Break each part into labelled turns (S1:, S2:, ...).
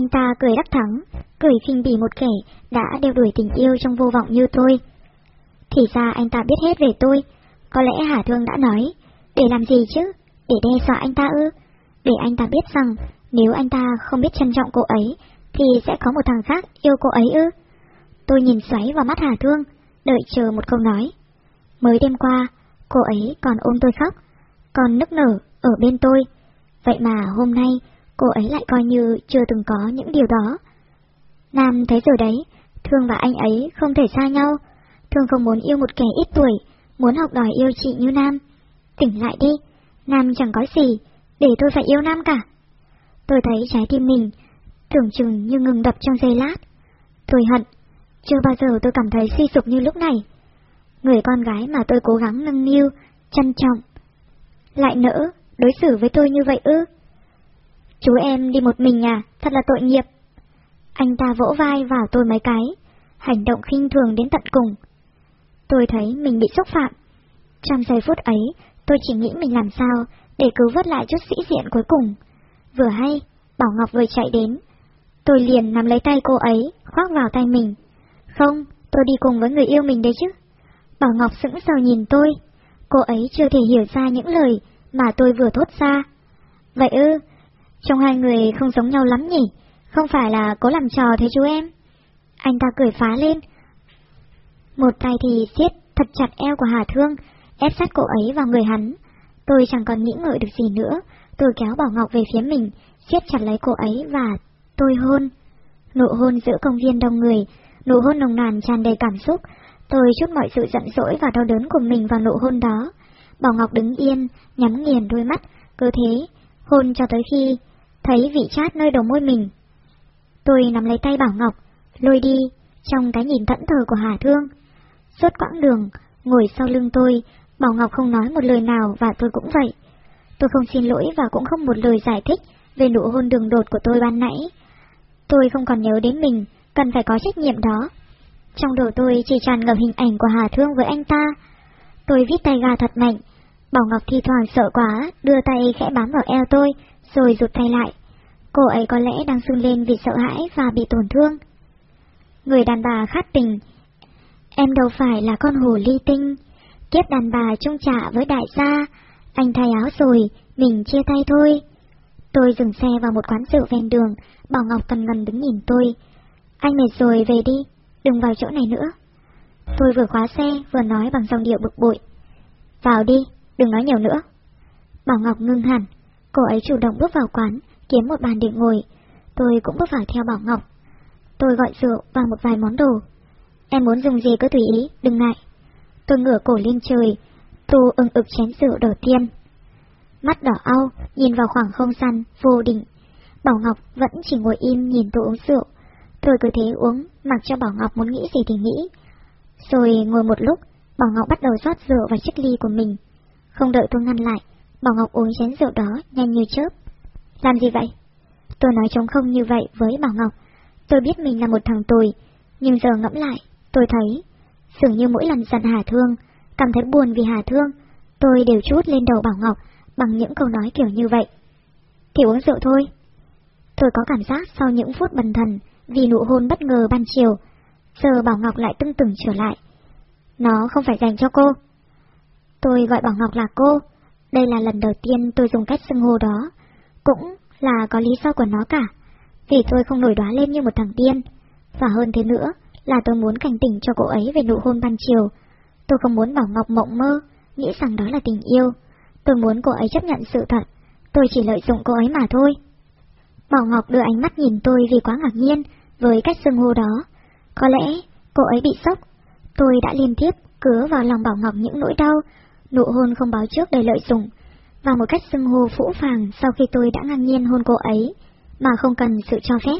S1: Anh ta cười đắc thắng, cười khinh bỉ một kẻ đã đeo đuổi tình yêu trong vô vọng như tôi. Thì ra anh ta biết hết về tôi, có lẽ Hà Thương đã nói, để làm gì chứ, để đe dọa anh ta ư, để anh ta biết rằng nếu anh ta không biết trân trọng cô ấy, thì sẽ có một thằng khác yêu cô ấy ư. Tôi nhìn xoáy vào mắt Hà Thương, đợi chờ một câu nói. Mới đêm qua, cô ấy còn ôm tôi khóc, còn nức nở ở bên tôi. Vậy mà hôm nay, cô ấy lại coi như chưa từng có những điều đó. Nam thấy rồi đấy, Thương và anh ấy không thể xa nhau. Thương không muốn yêu một kẻ ít tuổi, muốn học đòi yêu chị như Nam. Tỉnh lại đi, Nam chẳng có gì, để tôi phải yêu Nam cả. Tôi thấy trái tim mình, tưởng chừng như ngừng đập trong giây lát. Tôi hận, chưa bao giờ tôi cảm thấy suy sụp như lúc này. Người con gái mà tôi cố gắng nâng niu, trân trọng, lại nỡ đối xử với tôi như vậy ư? Chú em đi một mình à, thật là tội nghiệp. Anh ta vỗ vai vào tôi mấy cái, hành động khinh thường đến tận cùng. Tôi thấy mình bị xúc phạm. Trong giây phút ấy, tôi chỉ nghĩ mình làm sao để cứu vớt lại chút sĩ diện cuối cùng. Vừa hay, Bảo Ngọc vừa chạy đến. Tôi liền nắm lấy tay cô ấy, khoác vào tay mình. Không, tôi đi cùng với người yêu mình đấy chứ. Bảo Ngọc sững sờ nhìn tôi. Cô ấy chưa thể hiểu ra những lời mà tôi vừa thốt ra. Vậy ư, trong hai người không giống nhau lắm nhỉ? Không phải là cố làm trò thế chú em? Anh ta cười phá lên. Một tay thì siết thật chặt eo của Hà Thương, ép sát cô ấy vào người hắn. Tôi chẳng còn nghĩ ngợi được gì nữa, tôi kéo Bảo Ngọc về phía mình, siết chặt lấy cô ấy và tôi hôn. Nụ hôn giữa công viên đông người, nụ hôn nồng nàn tràn đầy cảm xúc, tôi chút mọi sự giận dỗi và đau đớn của mình vào nụ hôn đó. Bảo Ngọc đứng yên, nhắm nghiền đôi mắt, cứ thế, hôn cho tới khi thấy vị chát nơi đầu môi mình. Tôi nắm lấy tay Bảo Ngọc, lôi đi, trong cái nhìn thẫn thờ của Hà Thương. Suốt quãng đường, ngồi sau lưng tôi, Bảo Ngọc không nói một lời nào và tôi cũng vậy. Tôi không xin lỗi và cũng không một lời giải thích về nụ hôn đường đột của tôi ban nãy. Tôi không còn nhớ đến mình, cần phải có trách nhiệm đó. Trong đầu tôi chỉ tràn ngập hình ảnh của Hà Thương với anh ta. Tôi viết tay ga thật mạnh. Bảo Ngọc thi thoảng sợ quá, đưa tay khẽ bám vào eo tôi, rồi rụt tay lại. Cô ấy có lẽ đang sưng lên vì sợ hãi và bị tổn thương. Người đàn bà khát tình. Em đâu phải là con hồ ly tinh. Kiếp đàn bà trung trả với đại gia. Anh thay áo rồi, mình chia tay thôi. Tôi dừng xe vào một quán rượu ven đường, Bảo Ngọc cần ngần đứng nhìn tôi. Anh mệt rồi về đi, đừng vào chỗ này nữa. Tôi vừa khóa xe, vừa nói bằng giọng điệu bực bội. Vào đi, đừng nói nhiều nữa. Bảo Ngọc ngưng hẳn, cô ấy chủ động bước vào quán, kiếm một bàn để ngồi. Tôi cũng bước vào theo Bảo Ngọc. Tôi gọi rượu và một vài món đồ. Em muốn dùng gì cứ tùy ý, đừng ngại. Tôi ngửa cổ lên trời, tu ưng ực chén rượu đầu tiên. Mắt đỏ au, nhìn vào khoảng không gian, vô định. Bảo Ngọc vẫn chỉ ngồi im nhìn tôi uống rượu. Tôi cứ thế uống, mặc cho Bảo Ngọc muốn nghĩ gì thì nghĩ. Rồi ngồi một lúc, Bảo Ngọc bắt đầu rót rượu vào chiếc ly của mình. Không đợi tôi ngăn lại, Bảo Ngọc uống chén rượu đó nhanh như chớp. Làm gì vậy? Tôi nói trống không như vậy với Bảo Ngọc. Tôi biết mình là một thằng tồi, nhưng giờ ngẫm lại, tôi thấy, dường như mỗi lần giận Hà Thương, cảm thấy buồn vì Hà Thương, tôi đều chút lên đầu Bảo Ngọc bằng những câu nói kiểu như vậy. Thì uống rượu thôi. Tôi có cảm giác sau những phút bần thần, vì nụ hôn bất ngờ ban chiều, giờ Bảo Ngọc lại tưng tửng trở lại. Nó không phải dành cho cô. Tôi gọi Bảo Ngọc là cô, đây là lần đầu tiên tôi dùng cách xưng hô đó, cũng là có lý do của nó cả, vì tôi không nổi đoá lên như một thằng điên, và hơn thế nữa là tôi muốn cảnh tỉnh cho cô ấy về nụ hôn ban chiều. Tôi không muốn Bảo Ngọc mộng mơ, nghĩ rằng đó là tình yêu. Tôi muốn cô ấy chấp nhận sự thật, tôi chỉ lợi dụng cô ấy mà thôi. Bảo Ngọc đưa ánh mắt nhìn tôi vì quá ngạc nhiên với cách xưng hô đó. Có lẽ cô ấy bị sốc. Tôi đã liên tiếp cứa vào lòng Bảo Ngọc những nỗi đau, nụ hôn không báo trước đầy lợi dụng, và một cách xưng hô phũ phàng sau khi tôi đã ngang nhiên hôn cô ấy, mà không cần sự cho phép.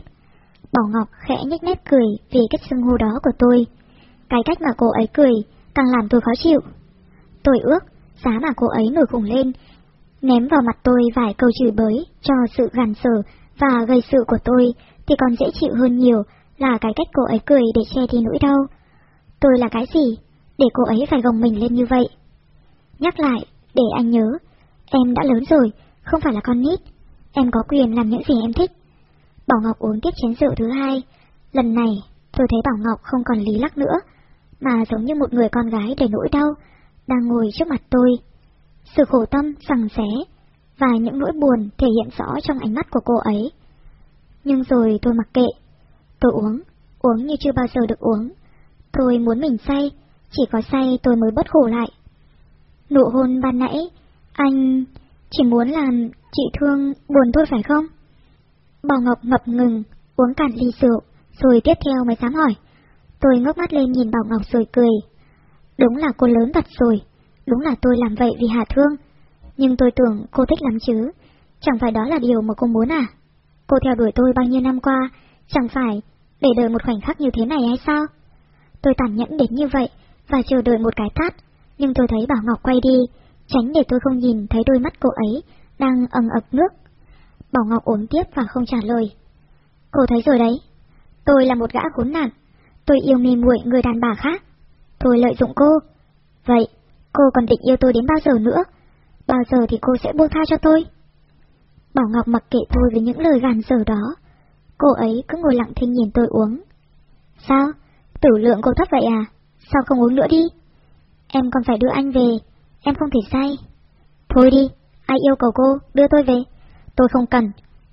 S1: Bảo Ngọc khẽ nhếch mép cười vì cách xưng hô đó của tôi. Cái cách mà cô ấy cười càng làm tôi khó chịu. Tôi ước, giá mà cô ấy nổi khủng lên, ném vào mặt tôi vài câu chửi bới cho sự gàn sở và gây sự của tôi thì còn dễ chịu hơn nhiều là cái cách cô ấy cười để che đi nỗi đau. Tôi là cái gì, để cô ấy phải gồng mình lên như vậy? Nhắc lại, để anh nhớ, em đã lớn rồi, không phải là con nít. Em có quyền làm những gì em thích. Bảo Ngọc uống tiếp chén rượu thứ hai. Lần này, tôi thấy Bảo Ngọc không còn lý lắc nữa, mà giống như một người con gái đầy nỗi đau, đang ngồi trước mặt tôi. Sự khổ tâm, sằng xé, và những nỗi buồn thể hiện rõ trong ánh mắt của cô ấy. Nhưng rồi tôi mặc kệ. Tôi uống, uống như chưa bao giờ được uống. Tôi muốn mình say, chỉ có say tôi mới bất khổ lại. Nụ hôn ban nãy, anh chỉ muốn làm chị thương buồn thôi phải không? Bảo Ngọc ngập ngừng, uống cạn ly rượu, rồi tiếp theo mới dám hỏi. Tôi ngước mắt lên nhìn Bảo Ngọc rồi cười. Đúng là cô lớn thật rồi, đúng là tôi làm vậy vì Hà Thương. Nhưng tôi tưởng cô thích lắm chứ, chẳng phải đó là điều mà cô muốn à? Cô theo đuổi tôi bao nhiêu năm qua, chẳng phải để đợi một khoảnh khắc như thế này hay sao? Tôi tàn nhẫn đến như vậy, và chờ đợi một cái tát, nhưng tôi thấy Bảo Ngọc quay đi, tránh để tôi không nhìn thấy đôi mắt cô ấy đang ẩn ập nước. Bảo Ngọc uống tiếp và không trả lời. Cô thấy rồi đấy, tôi là một gã khốn nạn, tôi yêu mê muội người đàn bà khác, tôi lợi dụng cô. Vậy, cô còn định yêu tôi đến bao giờ nữa? Bao giờ thì cô sẽ buông tha cho tôi? Bảo Ngọc mặc kệ tôi với những lời gàn dở đó. Cô ấy cứ ngồi lặng thinh nhìn tôi uống. Sao? Tử lượng cô thấp vậy à? Sao không uống nữa đi? Em còn phải đưa anh về, em không thể say. Thôi đi, ai yêu cầu cô, đưa tôi về. Tôi không cần,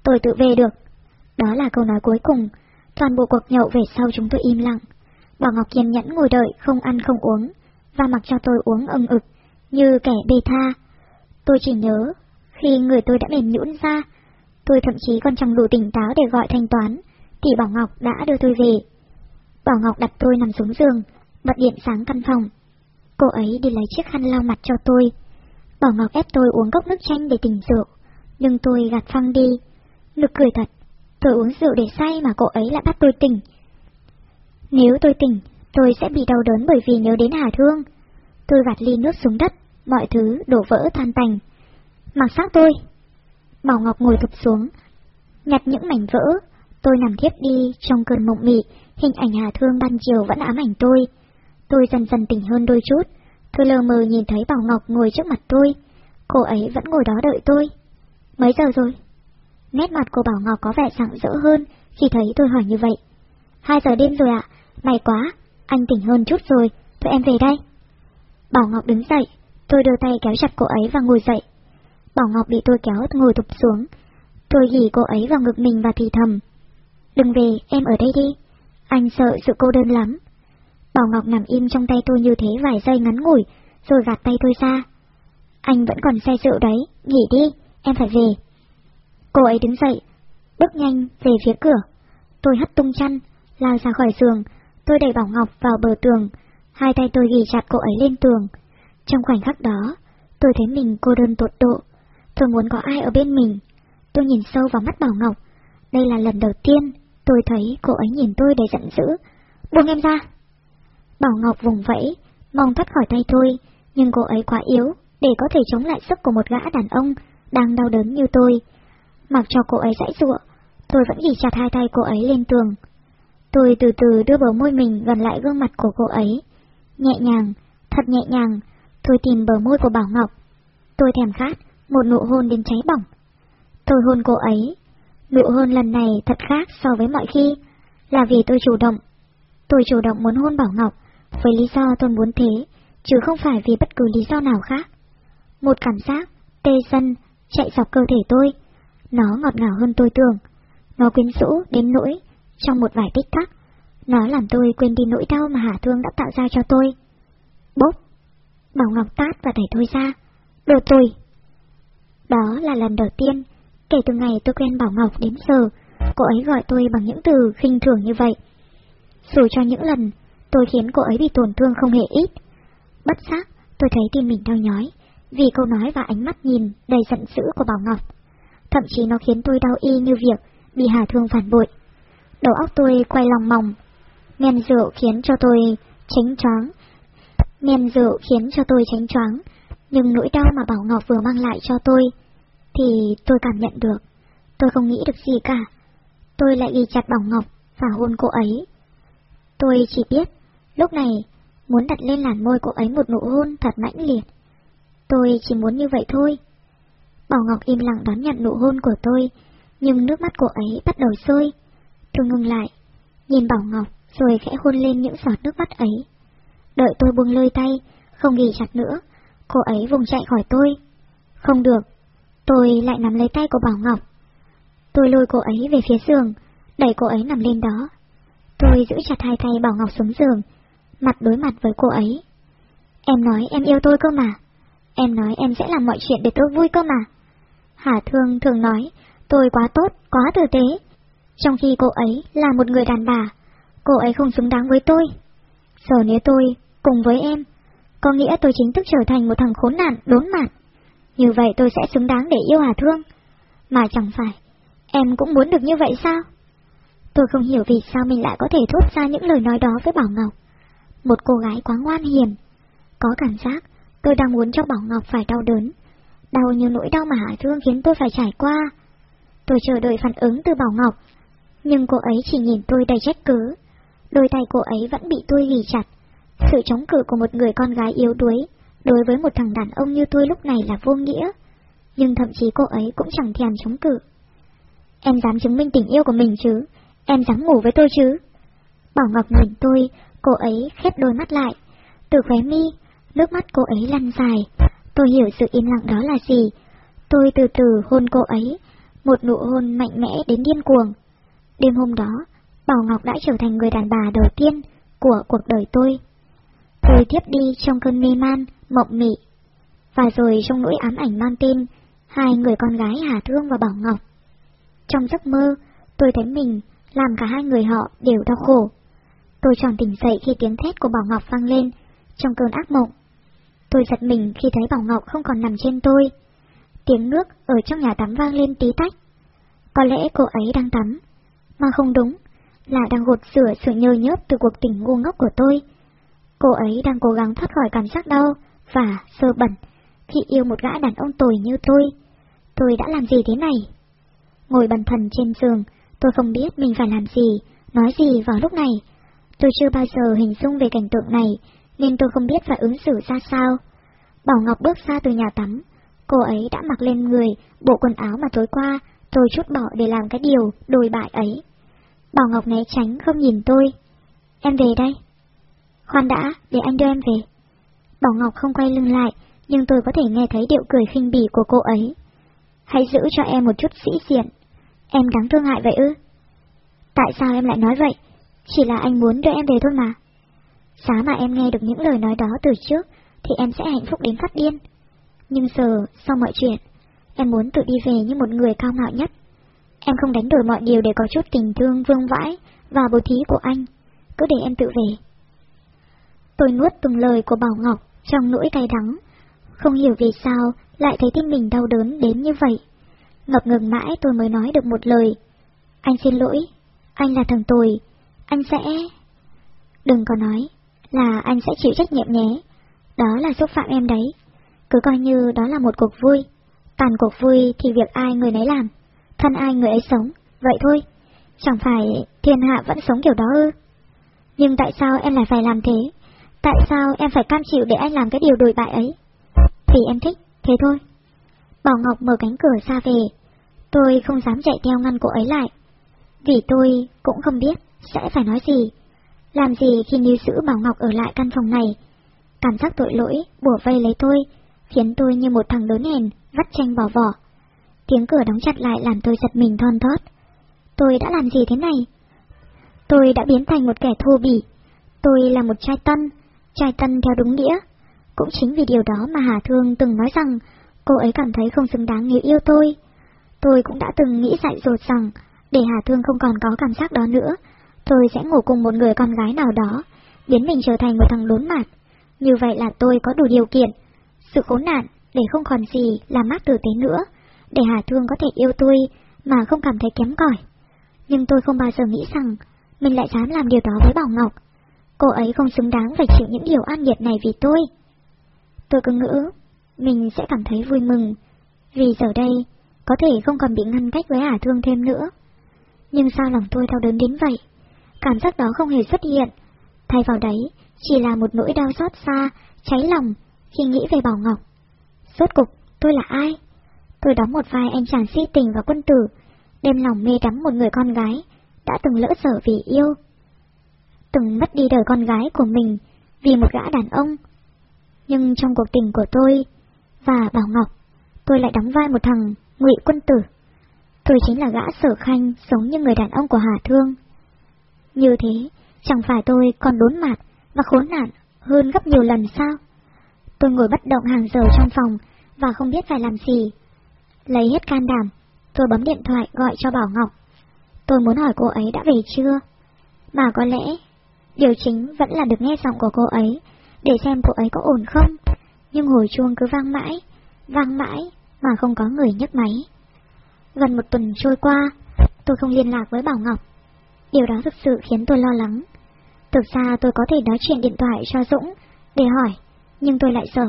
S1: tôi tự về được. Đó là câu nói cuối cùng, toàn bộ cuộc nhậu về sau chúng tôi im lặng. Bảo Ngọc kiên nhẫn ngồi đợi không ăn không uống, và mặc cho tôi uống ưng ực, như kẻ bê tha. Tôi chỉ nhớ, khi người tôi đã mềm nhũn ra, tôi thậm chí còn chẳng đủ tỉnh táo để gọi thanh toán, thì Bảo Ngọc đã đưa tôi về. Bảo Ngọc đặt tôi nằm xuống giường, bật điện sáng căn phòng. Cô ấy đi lấy chiếc khăn lau mặt cho tôi. Bảo Ngọc ép tôi uống cốc nước chanh để tỉnh rượu, nhưng tôi gạt phăng đi. Nực cười thật, tôi uống rượu để say mà cô ấy lại bắt tôi tỉnh. Nếu tôi tỉnh, tôi sẽ bị đau đớn bởi vì nhớ đến Hà Thương. Tôi gạt ly nước xuống đất, mọi thứ đổ vỡ than tành. Mặc xác tôi. Bảo Ngọc ngồi thụp xuống, nhặt những mảnh vỡ. Tôi nằm thiếp đi trong cơn mộng mị, hình ảnh Hà Thương ban chiều vẫn ám ảnh tôi. Tôi dần dần tỉnh hơn đôi chút, tôi lờ mờ nhìn thấy Bảo Ngọc ngồi trước mặt tôi. Cô ấy vẫn ngồi đó đợi tôi. Mấy giờ rồi? Nét mặt của Bảo Ngọc có vẻ sảng rỡ hơn khi thấy tôi hỏi như vậy. Hai giờ đêm rồi ạ, may quá, anh tỉnh hơn chút rồi, tụi em về đây. Bảo Ngọc đứng dậy, tôi đưa tay kéo chặt cô ấy và ngồi dậy. Bảo Ngọc bị tôi kéo ngồi thụp xuống. Tôi ghi cô ấy vào ngực mình và thì thầm. Đừng về, em ở đây đi. Anh sợ sự cô đơn lắm. Bảo Ngọc nằm im trong tay tôi như thế vài giây ngắn ngủi, rồi gạt tay tôi ra. Anh vẫn còn say rượu đấy, nghỉ đi, em phải về. Cô ấy đứng dậy, bước nhanh về phía cửa. Tôi hất tung chăn, lao ra khỏi giường, tôi đẩy Bảo Ngọc vào bờ tường, hai tay tôi ghi chặt cô ấy lên tường. Trong khoảnh khắc đó, tôi thấy mình cô đơn tột độ. Tôi muốn có ai ở bên mình. Tôi nhìn sâu vào mắt Bảo Ngọc. Đây là lần đầu tiên tôi thấy cô ấy nhìn tôi đầy giận dữ. Buông em ra! Bảo Ngọc vùng vẫy, mong thoát khỏi tay tôi, nhưng cô ấy quá yếu để có thể chống lại sức của một gã đàn ông đang đau đớn như tôi. Mặc cho cô ấy dãy dụa, tôi vẫn chỉ chặt hai tay cô ấy lên tường. Tôi từ từ đưa bờ môi mình gần lại gương mặt của cô ấy. Nhẹ nhàng, thật nhẹ nhàng, tôi tìm bờ môi của Bảo Ngọc. Tôi thèm khát, một nụ hôn đến cháy bỏng. Tôi hôn cô ấy. Nụ hôn lần này thật khác so với mọi khi, là vì tôi chủ động. Tôi chủ động muốn hôn Bảo Ngọc, với lý do tôi muốn thế, chứ không phải vì bất cứ lý do nào khác. Một cảm giác, tê dân chạy dọc cơ thể tôi. Nó ngọt ngào hơn tôi tưởng. Nó quyến rũ đến nỗi, trong một vài tích tắc, nó làm tôi quên đi nỗi đau mà Hà Thương đã tạo ra cho tôi. Bốp! Bảo Ngọc tát và đẩy tôi ra. Đồ tôi! Đó là lần đầu tiên, kể từ ngày tôi quen Bảo Ngọc đến giờ, cô ấy gọi tôi bằng những từ khinh thường như vậy. Dù cho những lần tôi khiến cô ấy bị tổn thương không hề ít. Bất giác, tôi thấy tim mình đau nhói, vì câu nói và ánh mắt nhìn đầy giận dữ của Bảo Ngọc. Thậm chí nó khiến tôi đau y như việc bị Hà Thương phản bội. Đầu óc tôi quay lòng mòng. Men rượu khiến cho tôi tránh choáng. Men rượu khiến cho tôi tránh choáng, nhưng nỗi đau mà Bảo Ngọc vừa mang lại cho tôi, thì tôi cảm nhận được. Tôi không nghĩ được gì cả. Tôi lại ghi chặt Bảo Ngọc và hôn cô ấy. Tôi chỉ biết, lúc này, muốn đặt lên làn môi cô ấy một nụ hôn thật mãnh liệt. Tôi chỉ muốn như vậy thôi. Bảo Ngọc im lặng đón nhận nụ hôn của tôi, nhưng nước mắt cô ấy bắt đầu sôi. Tôi ngừng lại, nhìn Bảo Ngọc rồi khẽ hôn lên những giọt nước mắt ấy. Đợi tôi buông lơi tay, không ghi chặt nữa, cô ấy vùng chạy khỏi tôi. Không được, tôi lại nắm lấy tay của Bảo Ngọc. Tôi lôi cô ấy về phía giường, đẩy cô ấy nằm lên đó. Tôi giữ chặt hai tay Bảo Ngọc xuống giường, mặt đối mặt với cô ấy. Em nói em yêu tôi cơ mà. Em nói em sẽ làm mọi chuyện để tôi vui cơ mà. Hà Thương thường nói, tôi quá tốt, quá tử tế. Trong khi cô ấy là một người đàn bà, cô ấy không xứng đáng với tôi. Giờ nếu tôi, cùng với em, có nghĩa tôi chính thức trở thành một thằng khốn nạn, đốn mặt. Như vậy tôi sẽ xứng đáng để yêu Hà Thương. Mà chẳng phải, em cũng muốn được như vậy sao? Tôi không hiểu vì sao mình lại có thể thốt ra những lời nói đó với Bảo Ngọc. Một cô gái quá ngoan hiền. Có cảm giác tôi đang muốn cho Bảo Ngọc phải đau đớn. Đau như nỗi đau mà Hạ Thương khiến tôi phải trải qua. Tôi chờ đợi phản ứng từ Bảo Ngọc, nhưng cô ấy chỉ nhìn tôi đầy trách cứ. Đôi tay cô ấy vẫn bị tôi ghi chặt. Sự chống cự của một người con gái yếu đuối đối với một thằng đàn ông như tôi lúc này là vô nghĩa. Nhưng thậm chí cô ấy cũng chẳng thèm chống cự. Em dám chứng minh tình yêu của mình chứ? Em dám ngủ với tôi chứ? Bảo Ngọc nhìn tôi, cô ấy khép đôi mắt lại. Từ khóe mi, nước mắt cô ấy lăn dài. Tôi hiểu sự im lặng đó là gì. Tôi từ từ hôn cô ấy, một nụ hôn mạnh mẽ đến điên cuồng. Đêm hôm đó, Bảo Ngọc đã trở thành người đàn bà đầu tiên của cuộc đời tôi. Tôi tiếp đi trong cơn mê man, mộng mị. Và rồi trong nỗi ám ảnh mang tên, hai người con gái Hà Thương và Bảo Ngọc. Trong giấc mơ, tôi thấy mình làm cả hai người họ đều đau khổ. Tôi tròn tỉnh dậy khi tiếng thét của Bảo Ngọc vang lên, trong cơn ác mộng. Tôi giật mình khi thấy Bảo Ngọc không còn nằm trên tôi. Tiếng nước ở trong nhà tắm vang lên tí tách. Có lẽ cô ấy đang tắm, mà không đúng, là đang gột rửa sự nhơ nhớp từ cuộc tình ngu ngốc của tôi. Cô ấy đang cố gắng thoát khỏi cảm giác đau và sơ bẩn khi yêu một gã đàn ông tồi như tôi. Tôi đã làm gì thế này? Ngồi bần thần trên giường, tôi không biết mình phải làm gì, nói gì vào lúc này. Tôi chưa bao giờ hình dung về cảnh tượng này, nên tôi không biết phải ứng xử ra sao. Bảo Ngọc bước ra từ nhà tắm, cô ấy đã mặc lên người bộ quần áo mà tối qua tôi chút bỏ để làm cái điều đồi bại ấy. Bảo Ngọc né tránh không nhìn tôi. Em về đây. Khoan đã, để anh đưa em về. Bảo Ngọc không quay lưng lại, nhưng tôi có thể nghe thấy điệu cười khinh bỉ của cô ấy. Hãy giữ cho em một chút sĩ diện. Em đáng thương hại vậy ư? Tại sao em lại nói vậy? Chỉ là anh muốn đưa em về thôi mà. Giá mà em nghe được những lời nói đó từ trước, thì em sẽ hạnh phúc đến phát điên. Nhưng giờ, sau mọi chuyện, em muốn tự đi về như một người cao ngạo nhất. Em không đánh đổi mọi điều để có chút tình thương vương vãi và bố thí của anh. Cứ để em tự về. Tôi nuốt từng lời của Bảo Ngọc trong nỗi cay đắng. Không hiểu vì sao lại thấy tim mình đau đớn đến như vậy. Ngập ngừng mãi tôi mới nói được một lời. Anh xin lỗi, anh là thằng tồi, anh sẽ... Đừng có nói là anh sẽ chịu trách nhiệm nhé. Đó là xúc phạm em đấy. Cứ coi như đó là một cuộc vui. Tàn cuộc vui thì việc ai người nấy làm, thân ai người ấy sống, vậy thôi. Chẳng phải thiên hạ vẫn sống kiểu đó ư? Nhưng tại sao em lại phải làm thế? Tại sao em phải cam chịu để anh làm cái điều đồi bại ấy? Vì em thích, thế thôi. Bảo Ngọc mở cánh cửa ra về. Tôi không dám chạy theo ngăn cô ấy lại. Vì tôi cũng không biết sẽ phải nói gì. Làm gì khi níu giữ Bảo Ngọc ở lại căn phòng này. Cảm giác tội lỗi bủa vây lấy tôi, khiến tôi như một thằng lớn hèn, vắt tranh bỏ vỏ. Tiếng cửa đóng chặt lại làm tôi giật mình thon thót. Tôi đã làm gì thế này? Tôi đã biến thành một kẻ thô bỉ. Tôi là một trai tân, trai tân theo đúng nghĩa. Cũng chính vì điều đó mà Hà Thương từng nói rằng cô ấy cảm thấy không xứng đáng nếu yêu tôi. Tôi cũng đã từng nghĩ dại dột rằng để Hà Thương không còn có cảm giác đó nữa, tôi sẽ ngủ cùng một người con gái nào đó, biến mình trở thành một thằng đốn mạt. Như vậy là tôi có đủ điều kiện, sự khốn nạn để không còn gì làm mắc tử tế nữa, để Hà Thương có thể yêu tôi mà không cảm thấy kém cỏi. Nhưng tôi không bao giờ nghĩ rằng mình lại dám làm điều đó với Bảo Ngọc. Cô ấy không xứng đáng phải chịu những điều an nghiệt này vì tôi. Tôi cứ ngữ, mình sẽ cảm thấy vui mừng, vì giờ đây có thể không còn bị ngăn cách với Hà Thương thêm nữa. Nhưng sao lòng tôi đau đớn đến vậy? Cảm giác đó không hề xuất hiện. Thay vào đấy, chỉ là một nỗi đau xót xa, cháy lòng khi nghĩ về Bảo Ngọc. Rốt cục, tôi là ai? Tôi đóng một vai anh chàng si tình và quân tử, đem lòng mê đắm một người con gái, đã từng lỡ sở vì yêu. Từng mất đi đời con gái của mình vì một gã đàn ông. Nhưng trong cuộc tình của tôi và Bảo Ngọc, tôi lại đóng vai một thằng ngụy quân tử. Tôi chính là gã sở khanh sống như người đàn ông của Hà Thương. Như thế, chẳng phải tôi còn đốn mặt và khốn nạn hơn gấp nhiều lần sao? Tôi ngồi bất động hàng giờ trong phòng và không biết phải làm gì. Lấy hết can đảm, tôi bấm điện thoại gọi cho Bảo Ngọc. Tôi muốn hỏi cô ấy đã về chưa? Mà có lẽ, điều chính vẫn là được nghe giọng của cô ấy, để xem cô ấy có ổn không. Nhưng hồi chuông cứ vang mãi, vang mãi mà không có người nhấc máy. Gần một tuần trôi qua, tôi không liên lạc với Bảo Ngọc. Điều đó thực sự khiến tôi lo lắng. Thực ra tôi có thể nói chuyện điện thoại cho Dũng để hỏi, nhưng tôi lại sợ.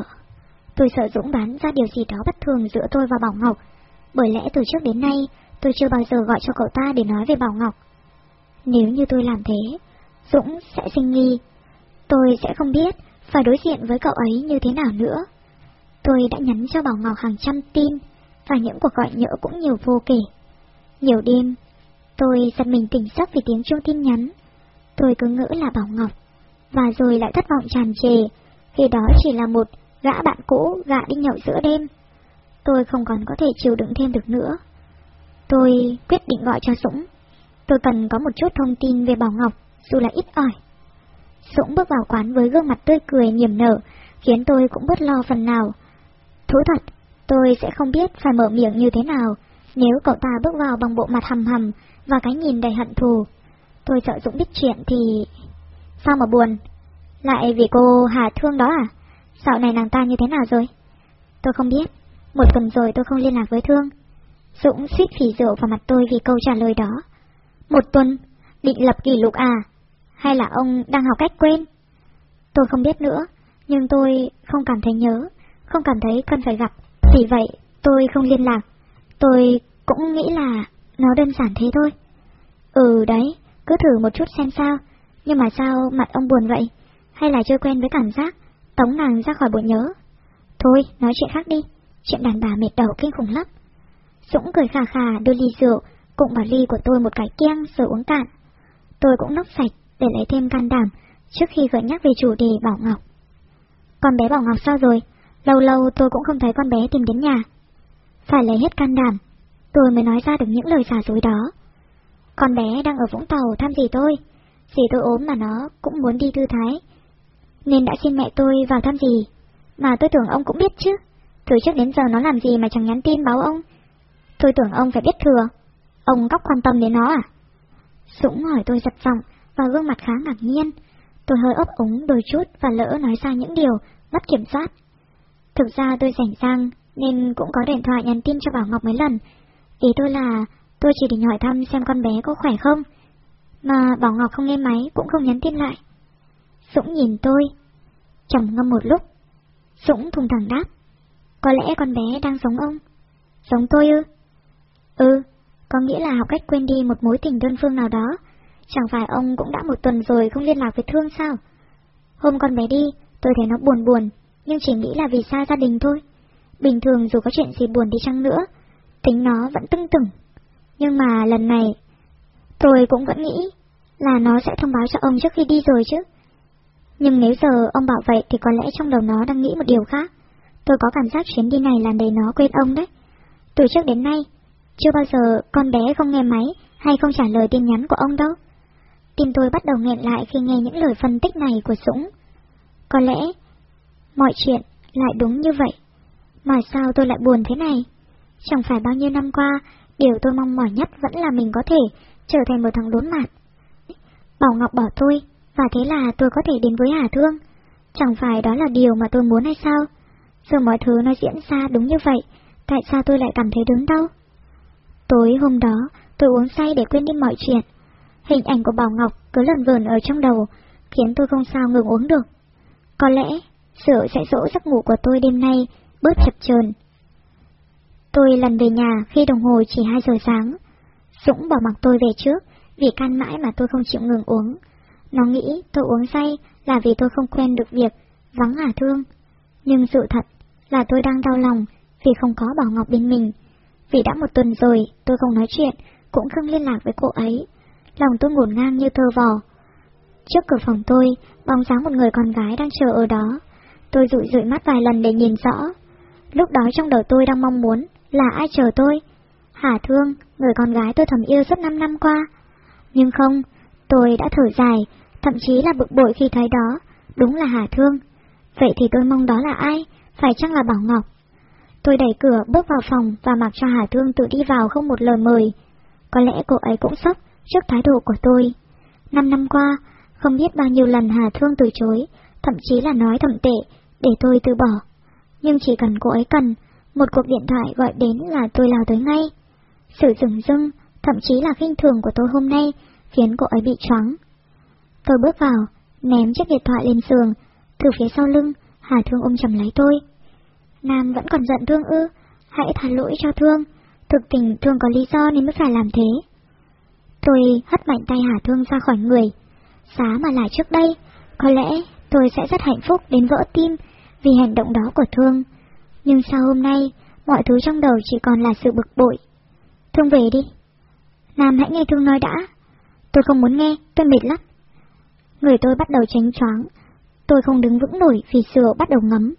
S1: Tôi sợ Dũng bán ra điều gì đó bất thường giữa tôi và Bảo Ngọc, bởi lẽ từ trước đến nay tôi chưa bao giờ gọi cho cậu ta để nói về Bảo Ngọc. Nếu như tôi làm thế, Dũng sẽ sinh nghi. Tôi sẽ không biết phải đối diện với cậu ấy như thế nào nữa. Tôi đã nhắn cho Bảo Ngọc hàng trăm tin, và những cuộc gọi nhỡ cũng nhiều vô kể. Nhiều đêm, tôi giật mình tỉnh giấc vì tiếng chuông tin nhắn. Tôi cứ ngỡ là Bảo Ngọc, và rồi lại thất vọng tràn trề, khi đó chỉ là một gã bạn cũ gạ đi nhậu giữa đêm. Tôi không còn có thể chịu đựng thêm được nữa. Tôi quyết định gọi cho Dũng. Tôi cần có một chút thông tin về Bảo Ngọc, dù là ít ỏi. Dũng bước vào quán với gương mặt tươi cười niềm nở, khiến tôi cũng bớt lo phần nào. Thú thật, tôi sẽ không biết phải mở miệng như thế nào nếu cậu ta bước vào bằng bộ mặt hầm hầm và cái nhìn đầy hận thù. Tôi sợ Dũng biết chuyện thì... Sao mà buồn? Lại vì cô Hà Thương đó à? Dạo này nàng ta như thế nào rồi? Tôi không biết. Một tuần rồi tôi không liên lạc với Thương. Dũng suýt phỉ rượu vào mặt tôi vì câu trả lời đó. Một tuần? Định lập kỷ lục à? Hay là ông đang học cách quên? Tôi không biết nữa, nhưng tôi không cảm thấy nhớ, không cảm thấy cần phải gặp. Vì vậy, tôi không liên lạc. Tôi cũng nghĩ là nó đơn giản thế thôi. Ừ đấy, cứ thử một chút xem sao. Nhưng mà sao mặt ông buồn vậy? Hay là chưa quen với cảm giác tống nàng ra khỏi bộ nhớ? Thôi, nói chuyện khác đi. Chuyện đàn bà mệt đầu kinh khủng lắm. Dũng cười khà khà đưa ly rượu, cụng vào ly của tôi một cái kiêng rồi uống cạn. Tôi cũng nốc sạch để lấy thêm can đảm trước khi gợi nhắc về chủ đề Bảo Ngọc. Con bé Bảo Ngọc sao rồi? Lâu lâu tôi cũng không thấy con bé tìm đến nhà. Phải lấy hết can đảm, tôi mới nói ra được những lời giả dối đó. Con bé đang ở Vũng Tàu thăm dì tôi, dì tôi ốm mà nó cũng muốn đi thư thái, nên đã xin mẹ tôi vào thăm dì. Mà tôi tưởng ông cũng biết chứ, từ trước đến giờ nó làm gì mà chẳng nhắn tin báo ông. Tôi tưởng ông phải biết thừa, ông góc quan tâm đến nó à? Dũng hỏi tôi giật giọng và gương mặt khá ngạc nhiên. Tôi hơi ấp úng đôi chút và lỡ nói ra những điều mất kiểm soát. Thực ra tôi rảnh rang nên cũng có điện thoại nhắn tin cho Bảo Ngọc mấy lần. Ý tôi là tôi chỉ định hỏi thăm xem con bé có khỏe không. Mà Bảo Ngọc không nghe máy cũng không nhắn tin lại. Dũng nhìn tôi. trầm ngâm một lúc. Dũng thùng thẳng đáp. Có lẽ con bé đang giống ông. Giống tôi ư? Ừ, có nghĩa là học cách quên đi một mối tình đơn phương nào đó. Chẳng phải ông cũng đã một tuần rồi không liên lạc với Thương sao? Hôm con bé đi, tôi thấy nó buồn buồn, nhưng chỉ nghĩ là vì xa gia đình thôi. Bình thường dù có chuyện gì buồn đi chăng nữa, tính nó vẫn tưng tửng. Nhưng mà lần này, tôi cũng vẫn nghĩ là nó sẽ thông báo cho ông trước khi đi rồi chứ. Nhưng nếu giờ ông bảo vậy thì có lẽ trong đầu nó đang nghĩ một điều khác. Tôi có cảm giác chuyến đi này làm đầy nó quên ông đấy. Từ trước đến nay, chưa bao giờ con bé không nghe máy hay không trả lời tin nhắn của ông đâu. Tim tôi bắt đầu nghẹn lại khi nghe những lời phân tích này của Dũng. Có lẽ, mọi chuyện lại đúng như vậy. Mà sao tôi lại buồn thế này? Chẳng phải bao nhiêu năm qua, điều tôi mong mỏi nhất vẫn là mình có thể trở thành một thằng đốn mặt. Bảo Ngọc bỏ tôi, và thế là tôi có thể đến với Hà Thương. Chẳng phải đó là điều mà tôi muốn hay sao? Giờ mọi thứ nó diễn ra đúng như vậy, tại sao tôi lại cảm thấy đứng đâu? Tối hôm đó, tôi uống say để quên đi mọi chuyện. Hình ảnh của Bảo Ngọc cứ lần vờn ở trong đầu, khiến tôi không sao ngừng uống được. Có lẽ, sự sẽ dỗ giấc ngủ của tôi đêm nay bớt chập chờn. Tôi lần về nhà khi đồng hồ chỉ 2 giờ sáng. Dũng bỏ mặc tôi về trước, vì can mãi mà tôi không chịu ngừng uống. Nó nghĩ tôi uống say là vì tôi không quen được việc vắng à Thương. Nhưng sự thật là tôi đang đau lòng vì không có Bảo Ngọc bên mình. Vì đã một tuần rồi tôi không nói chuyện, cũng không liên lạc với cô ấy. Lòng tôi ngổn ngang như tơ vò. Trước cửa phòng tôi, bóng dáng một người con gái đang chờ ở đó. Tôi dụi dụi mắt vài lần để nhìn rõ. Lúc đó trong đầu tôi đang mong muốn là ai chờ tôi. Hà Thương, người con gái tôi thầm yêu suốt 5 năm qua. Nhưng không, tôi đã thở dài, thậm chí là bực bội khi thấy đó, đúng là Hà Thương. Vậy thì tôi mong đó là ai? Phải chăng là Bảo Ngọc? Tôi đẩy cửa bước vào phòng và mặc cho Hà Thương tự đi vào không một lời mời. Có lẽ cô ấy cũng sốc trước thái độ của tôi. Năm năm qua, không biết bao nhiêu lần Hà Thương từ chối, thậm chí là nói thậm tệ, để tôi từ bỏ. Nhưng chỉ cần cô ấy cần, một cuộc điện thoại gọi đến là tôi lao tới ngay. Sự dừng dưng, thậm chí là khinh thường của tôi hôm nay, khiến cô ấy bị choáng. Tôi bước vào, ném chiếc điện thoại lên giường, từ phía sau lưng, Hà Thương ôm chầm lấy tôi. Nam vẫn còn giận Thương ư, hãy tha lỗi cho Thương, thực tình Thương có lý do nên mới phải làm thế. Tôi hất mạnh tay Hà Thương ra khỏi người. Xá mà lại trước đây, có lẽ tôi sẽ rất hạnh phúc đến vỡ tim vì hành động đó của Thương. Nhưng sau hôm nay, mọi thứ trong đầu chỉ còn là sự bực bội. Thương về đi. Nam hãy nghe Thương nói đã. Tôi không muốn nghe, tôi mệt lắm. Người tôi bắt đầu tránh choáng. Tôi không đứng vững nổi vì sữa bắt đầu ngấm.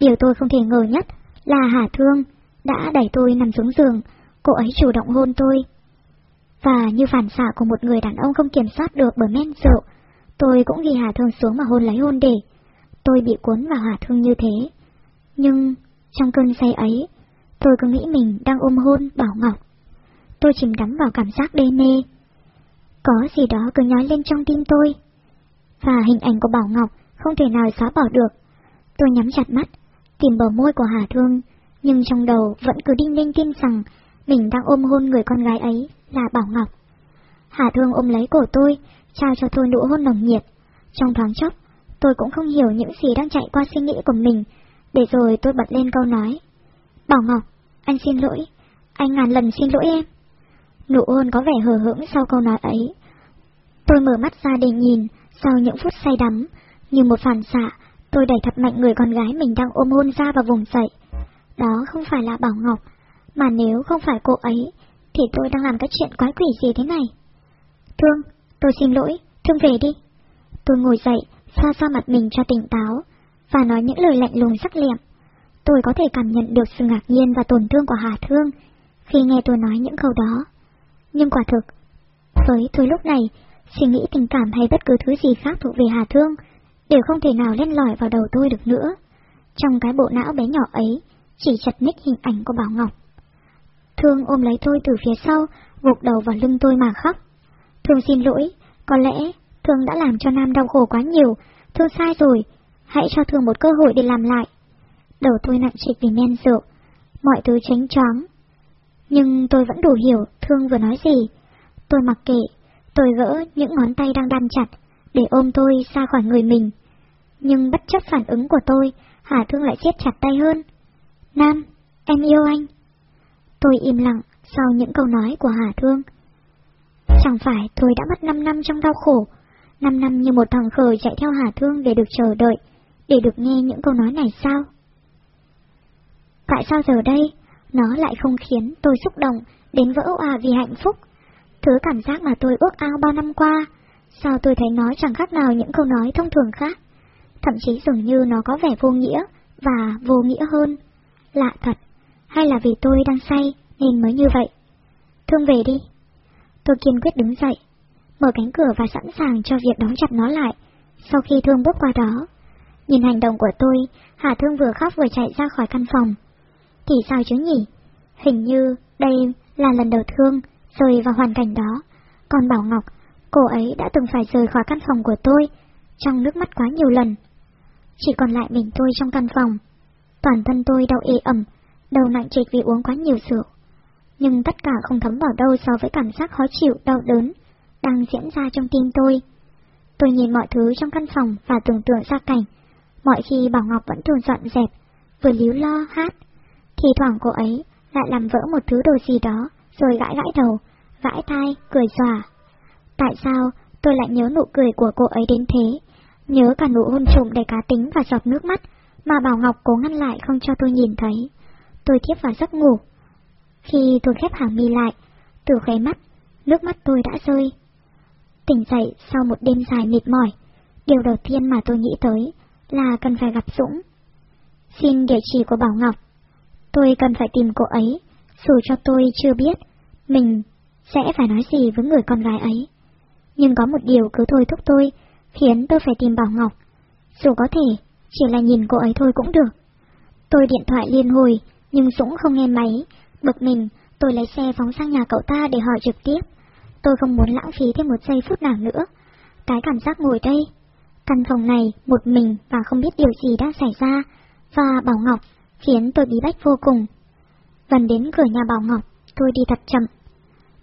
S1: Điều tôi không thể ngờ nhất là Hà Thương đã đẩy tôi nằm xuống giường, cô ấy chủ động hôn tôi. Và như phản xạ của một người đàn ông không kiểm soát được bởi men rượu, tôi cũng ghi Hà Thương xuống mà hôn lấy hôn để. Tôi bị cuốn vào Hà Thương như thế. Nhưng trong cơn say ấy, tôi cứ nghĩ mình đang ôm hôn Bảo Ngọc. Tôi chìm đắm vào cảm giác đê mê. Có gì đó cứ nhói lên trong tim tôi. Và hình ảnh của Bảo Ngọc không thể nào xóa bỏ được. Tôi nhắm chặt mắt, tìm bờ môi của Hà Thương, nhưng trong đầu vẫn cứ đinh ninh tin rằng mình đang ôm hôn người con gái ấy là Bảo Ngọc. Hà Thương ôm lấy cổ tôi, trao cho tôi nụ hôn nồng nhiệt. Trong thoáng chốc, tôi cũng không hiểu những gì đang chạy qua suy nghĩ của mình, để rồi tôi bật lên câu nói. Bảo Ngọc, anh xin lỗi, anh ngàn lần xin lỗi em. Nụ hôn có vẻ hờ hững sau câu nói ấy. Tôi mở mắt ra để nhìn, sau những phút say đắm, như một phản xạ, tôi đẩy thật mạnh người con gái mình đang ôm hôn ra vào vùng dậy. Đó không phải là Bảo Ngọc, mà nếu không phải cô ấy, thì tôi đang làm cái chuyện quái quỷ gì thế này? Thương, tôi xin lỗi, Thương về đi. Tôi ngồi dậy, xoa xoa mặt mình cho tỉnh táo, và nói những lời lạnh lùng sắc lẹm. Tôi có thể cảm nhận được sự ngạc nhiên và tổn thương của Hà Thương khi nghe tôi nói những câu đó. Nhưng quả thực, với tôi lúc này, suy nghĩ tình cảm hay bất cứ thứ gì khác thuộc về Hà Thương đều không thể nào lên lỏi vào đầu tôi được nữa. Trong cái bộ não bé nhỏ ấy, chỉ chặt ních hình ảnh của Bảo Ngọc. Thương ôm lấy tôi từ phía sau, gục đầu vào lưng tôi mà khóc. Thương xin lỗi, có lẽ Thương đã làm cho Nam đau khổ quá nhiều, Thương sai rồi, hãy cho Thương một cơ hội để làm lại. Đầu tôi nặng trịch vì men rượu, mọi thứ tránh choáng. Nhưng tôi vẫn đủ hiểu Thương vừa nói gì. Tôi mặc kệ, tôi gỡ những ngón tay đang đan chặt, để ôm tôi ra khỏi người mình. Nhưng bất chấp phản ứng của tôi, Hà Thương lại siết chặt tay hơn. Nam, em yêu anh. Tôi im lặng sau những câu nói của Hà Thương. Chẳng phải tôi đã mất 5 năm trong đau khổ, 5 năm như một thằng khờ chạy theo Hà Thương để được chờ đợi, để được nghe những câu nói này sao? Tại sao giờ đây, nó lại không khiến tôi xúc động đến vỡ òa vì hạnh phúc? Thứ cảm giác mà tôi ước ao bao năm qua, sao tôi thấy nó chẳng khác nào những câu nói thông thường khác? Thậm chí dường như nó có vẻ vô nghĩa và vô nghĩa hơn. Lạ thật, hay là vì tôi đang say nên mới như vậy? Thương về đi. Tôi kiên quyết đứng dậy, mở cánh cửa và sẵn sàng cho việc đóng chặt nó lại, sau khi Thương bước qua đó. Nhìn hành động của tôi, Hà Thương vừa khóc vừa chạy ra khỏi căn phòng. Thì sao chứ nhỉ? Hình như đây là lần đầu Thương rời vào hoàn cảnh đó. Còn Bảo Ngọc, cô ấy đã từng phải rời khỏi căn phòng của tôi, trong nước mắt quá nhiều lần. Chỉ còn lại mình tôi trong căn phòng. Toàn thân tôi đau ê ẩm, đầu nặng trịch vì uống quá nhiều rượu. Nhưng tất cả không thấm vào đâu so với cảm giác khó chịu, đau đớn, đang diễn ra trong tim tôi. Tôi nhìn mọi thứ trong căn phòng và tưởng tượng ra cảnh, mọi khi Bảo Ngọc vẫn thường dọn dẹp, vừa líu lo hát, thì thoảng cô ấy lại làm vỡ một thứ đồ gì đó, rồi gãi gãi đầu, gãi tai, cười xòa. Tại sao tôi lại nhớ nụ cười của cô ấy đến thế? Nhớ cả nụ hôn trộm đầy cá tính và giọt nước mắt mà Bảo Ngọc cố ngăn lại không cho tôi nhìn thấy. Tôi thiếp vào giấc ngủ. Khi tôi khép hàng mi lại, Từ khóe mắt, nước mắt tôi đã rơi. Tỉnh dậy sau một đêm dài mệt mỏi, điều đầu tiên mà tôi nghĩ tới là cần phải gặp Dũng. Xin địa chỉ của Bảo Ngọc. Tôi cần phải tìm cô ấy, dù cho tôi chưa biết mình sẽ phải nói gì với người con gái ấy. Nhưng có một điều cứ thôi thúc tôi, khiến tôi phải tìm Bảo Ngọc. Dù có thể, chỉ là nhìn cô ấy thôi cũng được. Tôi điện thoại liên hồi, nhưng Dũng không nghe máy. Bực mình, tôi lấy xe phóng sang nhà cậu ta để hỏi trực tiếp. Tôi không muốn lãng phí thêm một giây phút nào nữa. Cái cảm giác ngồi đây, căn phòng này một mình và không biết điều gì đã xảy ra, và Bảo Ngọc khiến tôi bí bách vô cùng. Gần đến cửa nhà Bảo Ngọc, tôi đi thật chậm.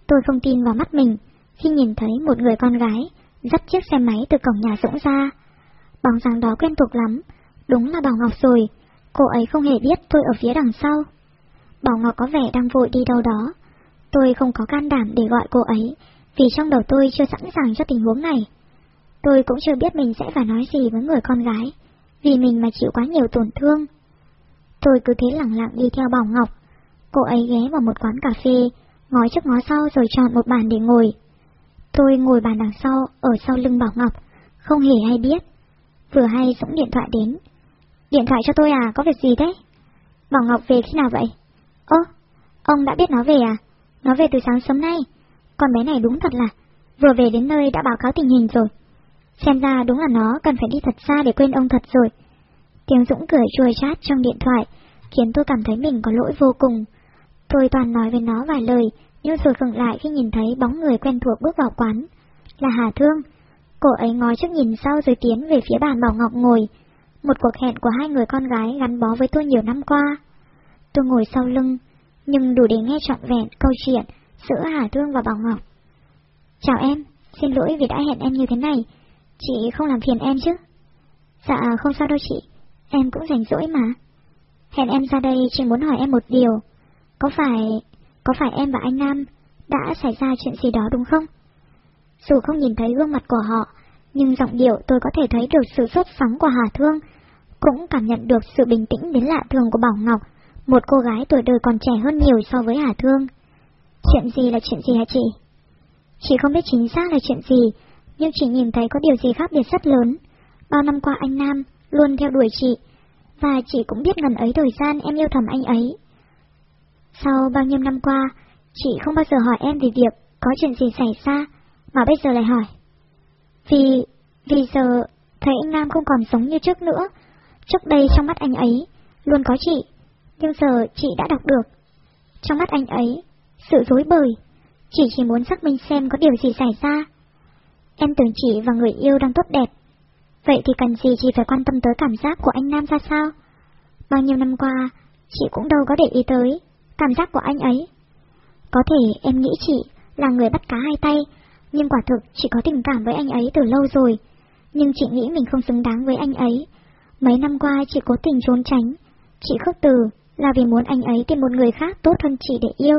S1: Tôi không tin vào mắt mình khi nhìn thấy một người con gái dắt chiếc xe máy từ cổng nhà Dũng ra. Bóng dáng đó quen thuộc lắm, đúng là Bảo Ngọc rồi, cô ấy không hề biết tôi ở phía đằng sau. Bảo Ngọc có vẻ đang vội đi đâu đó. Tôi không có can đảm để gọi cô ấy, vì trong đầu tôi chưa sẵn sàng cho tình huống này. Tôi cũng chưa biết mình sẽ phải nói gì với người con gái, vì mình mà chịu quá nhiều tổn thương. Tôi cứ thế lặng lặng đi theo Bảo Ngọc. Cô ấy ghé vào một quán cà phê, ngó trước ngó sau rồi chọn một bàn để ngồi. Tôi ngồi bàn đằng sau, ở sau lưng Bảo Ngọc, không hề hay biết. Vừa hay Dũng điện thoại đến. Điện thoại cho tôi à, có việc gì thế Bảo Ngọc về khi nào vậy? Ơ, ông đã biết nó về à? Nó về từ sáng sớm nay. Con bé này đúng thật là, vừa về đến nơi đã báo cáo tình hình rồi. Xem ra đúng là nó cần phải đi thật xa để quên ông thật rồi. Tiếng Dũng cười chua chát trong điện thoại, khiến tôi cảm thấy mình có lỗi vô cùng. Tôi toàn nói với nó vài lời, nhưng rồi khựng lại khi nhìn thấy bóng người quen thuộc bước vào quán. Là Hà Thương. Cô ấy ngó trước nhìn sau rồi tiến về phía bàn Bảo Ngọc ngồi. Một cuộc hẹn của hai người con gái gắn bó với tôi nhiều năm qua. Tôi ngồi sau lưng, nhưng đủ để nghe trọn vẹn câu chuyện giữa Hà Thương và Bảo Ngọc. Chào em, xin lỗi vì đã hẹn em như thế này. Chị không làm phiền em chứ? Dạ không sao đâu chị, em cũng rảnh rỗi mà. Hẹn em ra đây chỉ muốn hỏi em một điều. Có phải, có phải em và anh Nam đã xảy ra chuyện gì đó đúng không? Dù không nhìn thấy gương mặt của họ, nhưng giọng điệu tôi có thể thấy được sự sốt sắng của Hà Thương, cũng cảm nhận được sự bình tĩnh đến lạ thường của Bảo Ngọc, một cô gái tuổi đời còn trẻ hơn nhiều so với Hà Thương. Chuyện gì là chuyện gì hả chị? Chị không biết chính xác là chuyện gì, nhưng chỉ nhìn thấy có điều gì khác biệt rất lớn. Bao năm qua anh Nam luôn theo đuổi chị, và chị cũng biết ngần ấy thời gian em yêu thầm anh ấy. Sau bao nhiêu năm qua, chị không bao giờ hỏi em về việc có chuyện gì xảy ra, mà bây giờ lại hỏi. Vì, vì giờ thấy anh Nam không còn sống như trước nữa, trước đây trong mắt anh ấy luôn có chị, nhưng giờ chị đã đọc được. Trong mắt anh ấy, sự dối bời, chị chỉ muốn xác minh xem có điều gì xảy ra. Em tưởng chị và người yêu đang tốt đẹp, vậy thì cần gì chị phải quan tâm tới cảm giác của anh Nam ra sao? Bao nhiêu năm qua, chị cũng đâu có để ý tới cảm giác của anh ấy. Có thể em nghĩ chị là người bắt cá hai tay, nhưng quả thực chị có tình cảm với anh ấy từ lâu rồi. Nhưng chị nghĩ mình không xứng đáng với anh ấy. Mấy năm qua chị cố tình trốn tránh. Chị khước từ là vì muốn anh ấy tìm một người khác tốt hơn chị để yêu.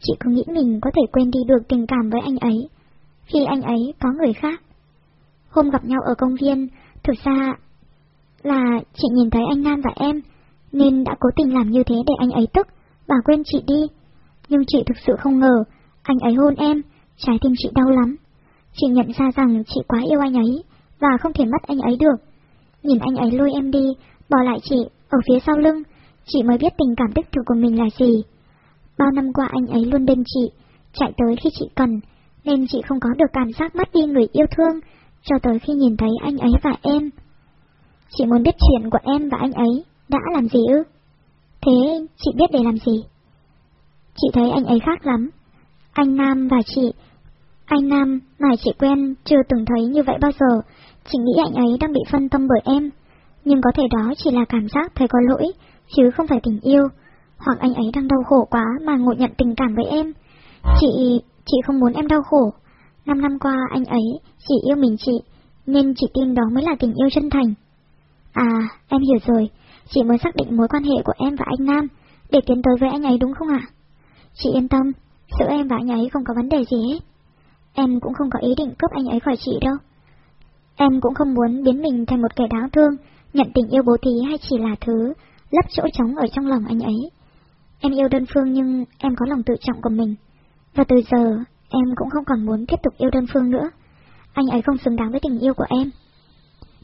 S1: Chị cứ nghĩ mình có thể quên đi được tình cảm với anh ấy, khi anh ấy có người khác. Hôm gặp nhau ở công viên, thực ra là chị nhìn thấy anh Nam và em, nên đã cố tình làm như thế để anh ấy tức và quên chị đi. Nhưng chị thực sự không ngờ, anh ấy hôn em, trái tim chị đau lắm. Chị nhận ra rằng chị quá yêu anh ấy, và không thể mất anh ấy được. Nhìn anh ấy lôi em đi, bỏ lại chị ở phía sau lưng, chị mới biết tình cảm đích thực của mình là gì. Bao năm qua anh ấy luôn bên chị, chạy tới khi chị cần, nên chị không có được cảm giác mất đi người yêu thương, cho tới khi nhìn thấy anh ấy và em. Chị muốn biết chuyện của em và anh ấy đã làm gì ư? Thế chị biết để làm gì? Chị thấy anh ấy khác lắm. Anh Nam và chị, anh Nam mà chị quen chưa từng thấy như vậy bao giờ, chị nghĩ anh ấy đang bị phân tâm bởi em. Nhưng có thể đó chỉ là cảm giác thấy có lỗi, chứ không phải tình yêu. Hoặc anh ấy đang đau khổ quá mà ngộ nhận tình cảm với em. Chị, chị không muốn em đau khổ. Năm năm qua anh ấy chỉ yêu mình chị, nên chị tin đó mới là tình yêu chân thành. À, em hiểu rồi, chị muốn xác định mối quan hệ của em và anh Nam, để tiến tới với anh ấy đúng không ạ? Chị yên tâm, giữa em và anh ấy không có vấn đề gì hết. Em cũng không có ý định cướp anh ấy khỏi chị đâu. Em cũng không muốn biến mình thành một kẻ đáng thương, nhận tình yêu bố thí hay chỉ là thứ lấp chỗ trống ở trong lòng anh ấy. Em yêu đơn phương nhưng em có lòng tự trọng của mình. Và từ giờ, em cũng không còn muốn tiếp tục yêu đơn phương nữa. Anh ấy không xứng đáng với tình yêu của em.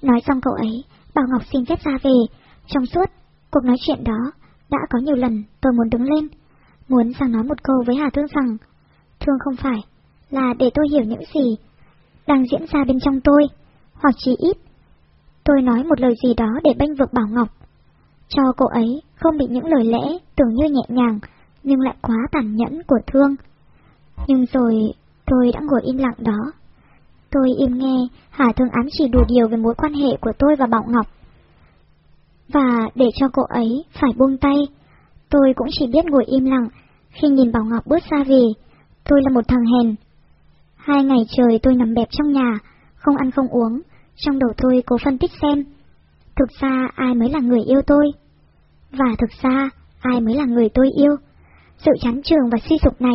S1: Nói xong cậu ấy, Bảo Ngọc xin phép ra về. Trong suốt cuộc nói chuyện đó, đã có nhiều lần tôi muốn đứng lên, muốn sang nói một câu với Hà Thương rằng, thương không phải là để tôi hiểu những gì đang diễn ra bên trong tôi, hoặc chỉ ít. Tôi nói một lời gì đó để bênh vực Bảo Ngọc, cho cô ấy không bị những lời lẽ tưởng như nhẹ nhàng, nhưng lại quá tàn nhẫn của thương. Nhưng rồi tôi đã ngồi im lặng đó. Tôi im nghe Hà Thương ám chỉ đủ điều về mối quan hệ của tôi và Bảo Ngọc. Và để cho cô ấy phải buông tay, tôi cũng chỉ biết ngồi im lặng khi nhìn Bảo Ngọc bước ra về. Tôi là một thằng hèn. Hai ngày trời tôi nằm bẹp trong nhà, không ăn không uống, trong đầu tôi cố phân tích xem. Thực ra ai mới là người yêu tôi? Và thực ra ai mới là người tôi yêu? Sự chán trường và suy sụp này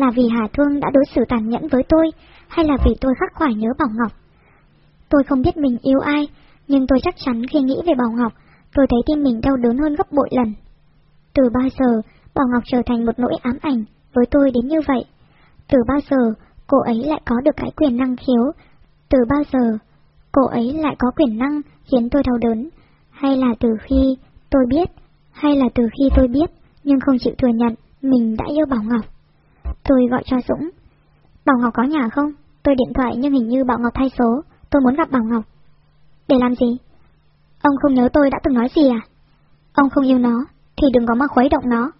S1: là vì Hà Thương đã đối xử tàn nhẫn với tôi hay là vì tôi khắc khoải nhớ Bảo Ngọc? Tôi không biết mình yêu ai, nhưng tôi chắc chắn khi nghĩ về Bảo Ngọc, tôi thấy tim mình đau đớn hơn gấp bội lần. Từ bao giờ Bảo Ngọc trở thành một nỗi ám ảnh với tôi đến như vậy? Từ bao giờ cô ấy lại có được cái quyền năng khiếu? Từ bao giờ cô ấy lại có quyền năng khiến tôi đau đớn? Hay là từ khi tôi biết, hay là từ khi tôi biết nhưng không chịu thừa nhận mình đã yêu Bảo Ngọc? Tôi gọi cho Dũng. Bảo Ngọc có nhà không? Tôi điện thoại nhưng hình như Bảo Ngọc thay số, tôi muốn gặp Bảo Ngọc. Để làm gì? Ông không nhớ tôi đã từng nói gì à? Ông không yêu nó, thì đừng có mà khuấy động nó.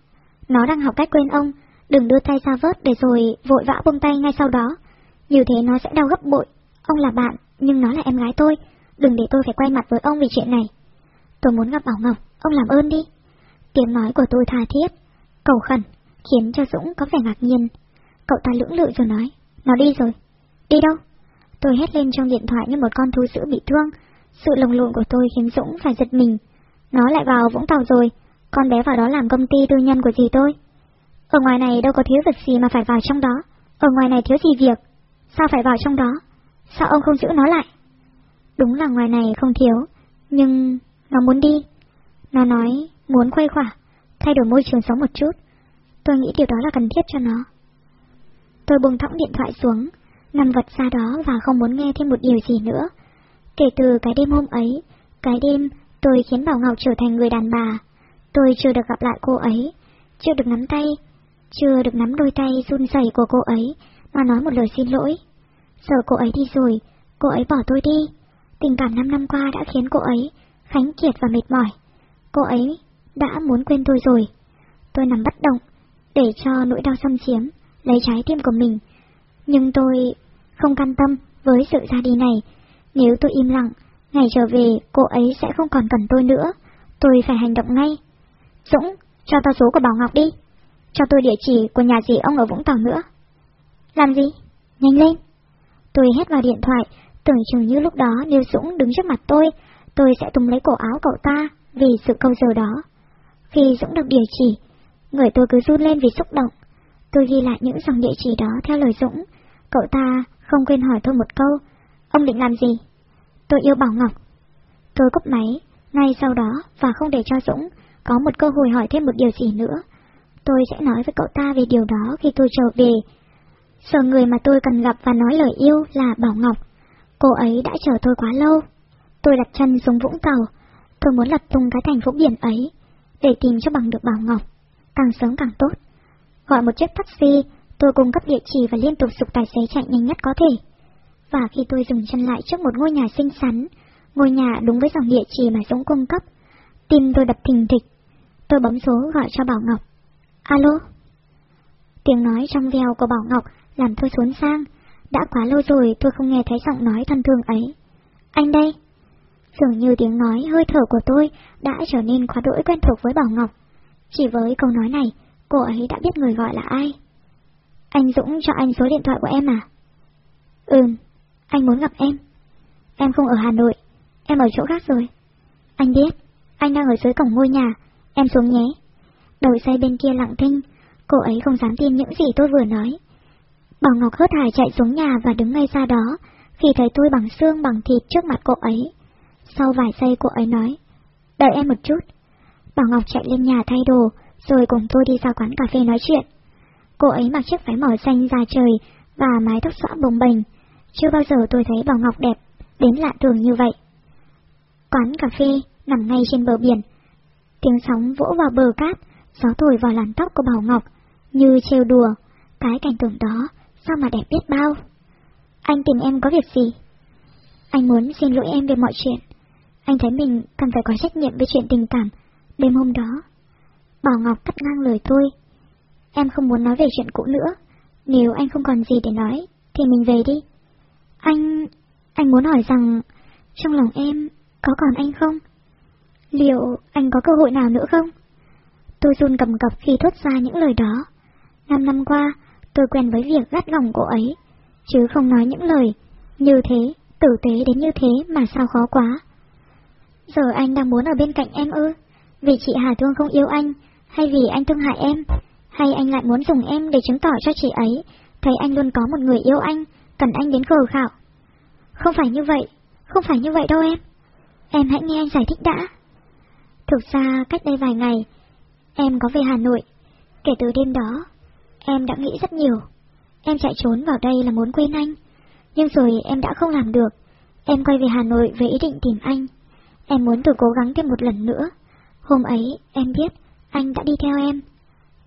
S1: Nó đang học cách quên ông, đừng đưa tay ra vớt để rồi vội vã buông tay ngay sau đó. Như thế nó sẽ đau gấp bội. Ông là bạn, nhưng nó là em gái tôi. Đừng để tôi phải quay mặt với ông vì chuyện này. Tôi muốn gặp Bảo Ngọc, ông làm ơn đi. Tiếng nói của tôi tha thiết, cầu khẩn, khiến cho Dũng có vẻ ngạc nhiên. Cậu ta lưỡng lự rồi nói, nó đi rồi. Đi đâu? Tôi hét lên trong điện thoại như một con thú dữ bị thương. Sự lồng lộn của tôi khiến Dũng phải giật mình. Nó lại vào Vũng Tàu rồi, con bé vào đó làm công ty tư nhân của gì tôi. Ở ngoài này đâu có thiếu vật gì mà phải vào trong đó. Ở ngoài này thiếu gì việc. Sao phải vào trong đó? Sao ông không giữ nó lại? Đúng là ngoài này không thiếu, nhưng nó muốn đi. Nó nói muốn khuây khỏa, thay đổi môi trường sống một chút. Tôi nghĩ điều đó là cần thiết cho nó. Tôi buông thõng điện thoại xuống, nằm vật ra đó và không muốn nghe thêm một điều gì nữa. Kể từ cái đêm hôm ấy, cái đêm tôi khiến Bảo Ngọc trở thành người đàn bà. Tôi chưa được gặp lại cô ấy, chưa được nắm tay, chưa được nắm đôi tay run rẩy của cô ấy mà nói một lời xin lỗi. Giờ cô ấy đi rồi, cô ấy bỏ tôi đi. Tình cảm năm năm qua đã khiến cô ấy khánh kiệt và mệt mỏi. Cô ấy đã muốn quên tôi rồi. Tôi nằm bất động, để cho nỗi đau xâm chiếm, lấy trái tim của mình. Nhưng tôi không can tâm với sự ra đi này. Nếu tôi im lặng, ngày trở về cô ấy sẽ không còn cần tôi nữa. Tôi phải hành động ngay. Dũng, cho tôi số của Bảo Ngọc đi. Cho tôi địa chỉ của nhà dì ông ở Vũng Tàu nữa. Làm gì? Nhanh lên. Tôi hét vào điện thoại, tưởng chừng như lúc đó nếu Dũng đứng trước mặt tôi, tôi sẽ tung lấy cổ áo cậu ta vì sự câu giờ đó. Khi Dũng được địa chỉ, người tôi cứ run lên vì xúc động. Tôi ghi lại những dòng địa chỉ đó theo lời Dũng. Cậu ta không quên hỏi tôi một câu. Ông định làm gì? Tôi yêu Bảo Ngọc. Tôi cúp máy, ngay sau đó và không để cho Dũng có một cơ hội hỏi thêm một điều gì nữa. Tôi sẽ nói với cậu ta về điều đó khi tôi trở về. Sợ người mà tôi cần gặp và nói lời yêu là Bảo Ngọc. Cô ấy đã chờ tôi quá lâu. Tôi đặt chân xuống Vũng Tàu. Tôi muốn lật tung cái thành phố biển ấy để tìm cho bằng được Bảo Ngọc. Càng sớm càng tốt. Gọi một chiếc taxi, tôi cung cấp địa chỉ và liên tục sục tài xế chạy nhanh nhất có thể. Và khi tôi dừng chân lại trước một ngôi nhà xinh xắn, ngôi nhà đúng với dòng địa chỉ mà Dũng cung cấp, tim tôi đập thình thịch. Tôi bấm số gọi cho Bảo Ngọc. Alo? Tiếng nói trong veo của Bảo Ngọc làm tôi xuống sang. Đã quá lâu rồi tôi không nghe thấy giọng nói thân thương ấy. Anh đây? Dường như tiếng nói hơi thở của tôi đã trở nên quá đỗi quen thuộc với Bảo Ngọc. Chỉ với câu nói này, cô ấy đã biết người gọi là ai. Anh Dũng cho anh số điện thoại của em à? Ừm, anh muốn gặp em. Em không ở Hà Nội, em ở chỗ khác rồi. Anh biết, anh đang ở dưới cổng ngôi nhà, em xuống nhé. Đầu dây bên kia lặng thinh, cô ấy không dám tin những gì tôi vừa nói. Bảo Ngọc hớt hải chạy xuống nhà và đứng ngay ra đó, khi thấy tôi bằng xương bằng thịt trước mặt cô ấy. Sau vài giây cô ấy nói, đợi em một chút. Bảo Ngọc chạy lên nhà thay đồ, rồi cùng tôi đi ra quán cà phê nói chuyện. Cô ấy mặc chiếc váy màu xanh da trời và mái tóc xõa bồng bềnh. Chưa bao giờ tôi thấy Bảo Ngọc đẹp, đến lạ thường như vậy. Quán cà phê nằm ngay trên bờ biển. Tiếng sóng vỗ vào bờ cát, gió thổi vào làn tóc của Bảo Ngọc, như trêu đùa. Cái cảnh tượng đó, sao mà đẹp biết bao. Anh tìm em có việc gì? Anh muốn xin lỗi em về mọi chuyện. Anh thấy mình cần phải có trách nhiệm với chuyện tình cảm đêm hôm đó. Bảo Ngọc cắt ngang lời tôi. Em không muốn nói về chuyện cũ nữa. Nếu anh không còn gì để nói, thì mình về đi. Anh... anh muốn hỏi rằng, trong lòng em có còn anh không? Liệu anh có cơ hội nào nữa không? Tôi run cầm cập khi thốt ra những lời đó. Năm năm qua, tôi quen với việc gắt lòng cô ấy, chứ không nói những lời như thế, tử tế đến như thế mà sao khó quá. Giờ anh đang muốn ở bên cạnh em ư? Vì chị Hà Thương không yêu anh, hay vì anh thương hại em, hay anh lại muốn dùng em để chứng tỏ cho chị ấy, thấy anh luôn có một người yêu anh, cần anh đến khờ khạo. Không phải như vậy, không phải như vậy đâu em. Em hãy nghe anh giải thích đã. Thực ra cách đây vài ngày, em có về Hà Nội. Kể từ đêm đó, em đã nghĩ rất nhiều. Em chạy trốn vào đây là muốn quên anh, nhưng rồi em đã không làm được. Em quay về Hà Nội với ý định tìm anh. Em muốn thử cố gắng thêm một lần nữa. Hôm ấy, em biết anh đã đi theo em.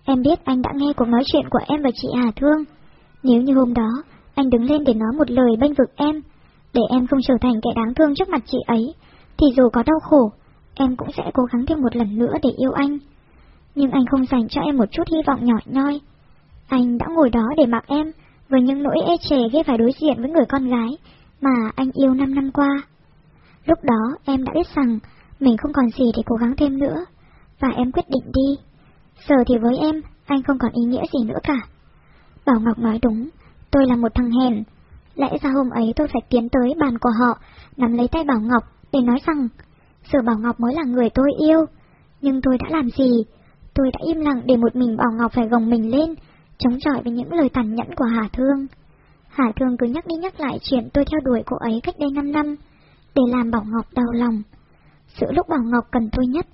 S1: Em biết anh đã nghe cuộc nói chuyện của em và chị Hà Thương. Nếu như hôm đó, anh đứng lên để nói một lời bênh vực em, để em không trở thành kẻ đáng thương trước mặt chị ấy, thì dù có đau khổ, em cũng sẽ cố gắng thêm một lần nữa để yêu anh. Nhưng anh không dành cho em một chút hy vọng nhỏ nhoi. Anh đã ngồi đó để mặc em, với những nỗi e chề khi phải đối diện với người con gái mà anh yêu năm năm qua. Lúc đó em đã biết rằng mình không còn gì để cố gắng thêm nữa, và em quyết định đi. Giờ thì với em, anh không còn ý nghĩa gì nữa cả. Bảo Ngọc nói đúng, tôi là một thằng hèn. Lẽ ra hôm ấy tôi phải tiến tới bàn của họ, nắm lấy tay Bảo Ngọc để nói rằng, giờ Bảo Ngọc mới là người tôi yêu. Nhưng tôi đã làm gì? Tôi đã im lặng để một mình Bảo Ngọc phải gồng mình lên, chống chọi với những lời tàn nhẫn của Hà Thương. Hà Thương cứ nhắc đi nhắc lại chuyện tôi theo đuổi cô ấy cách đây 5 năm, để làm Bảo Ngọc đau lòng. Giữa lúc Bảo Ngọc cần tôi nhất,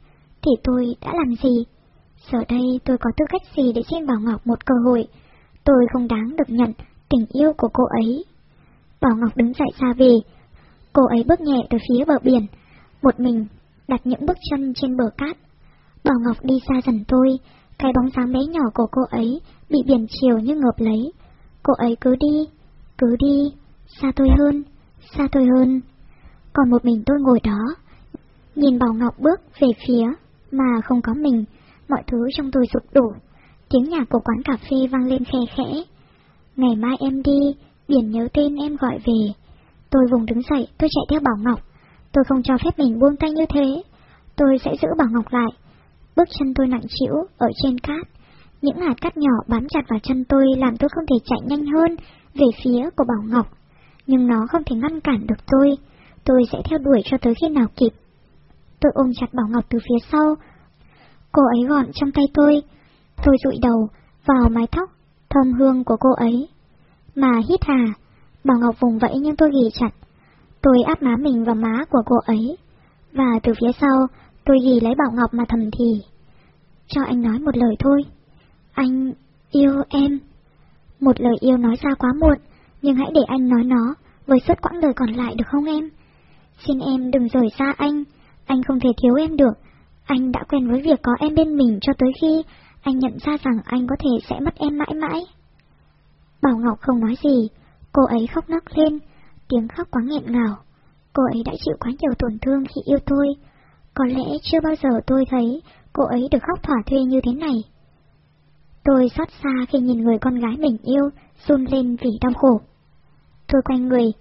S1: thì tôi đã làm gì? Giờ đây tôi có tư cách gì để xin Bảo Ngọc một cơ hội? Tôi không đáng được nhận tình yêu của cô ấy. Bảo Ngọc đứng dậy ra về. Cô ấy bước nhẹ từ phía bờ biển, một mình đặt những bước chân trên bờ cát. Bảo Ngọc đi xa dần tôi, cái bóng dáng bé nhỏ của cô ấy bị biển chiều như ngợp lấy. Cô ấy cứ đi, cứ đi, xa tôi hơn, xa tôi hơn. Còn một mình tôi ngồi đó, nhìn Bảo Ngọc bước về phía mà không có mình, mọi thứ trong tôi sụp đổ. Tiếng nhạc của quán cà phê vang lên khe khẽ. Ngày mai em đi, biển nhớ tên em gọi về. Tôi vùng đứng dậy, tôi chạy theo Bảo Ngọc. Tôi không cho phép mình buông tay như thế. Tôi sẽ giữ Bảo Ngọc lại. Bước chân tôi nặng chịu ở trên cát. Những hạt cát nhỏ bám chặt vào chân tôi làm tôi không thể chạy nhanh hơn về phía của Bảo Ngọc. Nhưng nó không thể ngăn cản được tôi. Tôi sẽ theo đuổi cho tới khi nào kịp. Tôi ôm chặt Bảo Ngọc từ phía sau. Cô ấy gọn trong tay tôi. Tôi rụi đầu vào mái tóc, thơm hương của cô ấy. Mà hít hà, Bảo Ngọc vùng vẫy nhưng tôi ghi chặt. Tôi áp má mình vào má của cô ấy. Và từ phía sau, tôi ghi lấy Bảo Ngọc mà thầm thì. Cho anh nói một lời thôi. Anh yêu em. Một lời yêu nói ra quá muộn, nhưng hãy để anh nói nó với suốt quãng đời còn lại được không em? Xin em đừng rời xa anh, anh không thể thiếu em được. Anh đã quen với việc có em bên mình cho tới khi anh nhận ra rằng anh có thể sẽ mất em mãi mãi. Bảo Ngọc không nói gì, cô ấy khóc nấc lên, tiếng khóc quá nghẹn ngào. Cô ấy đã chịu quá nhiều tổn thương khi yêu tôi. Có lẽ chưa bao giờ tôi thấy cô ấy được khóc thỏa thuê như thế này. Tôi xót xa khi nhìn người con gái mình yêu run lên vì đau khổ. Tôi quay người.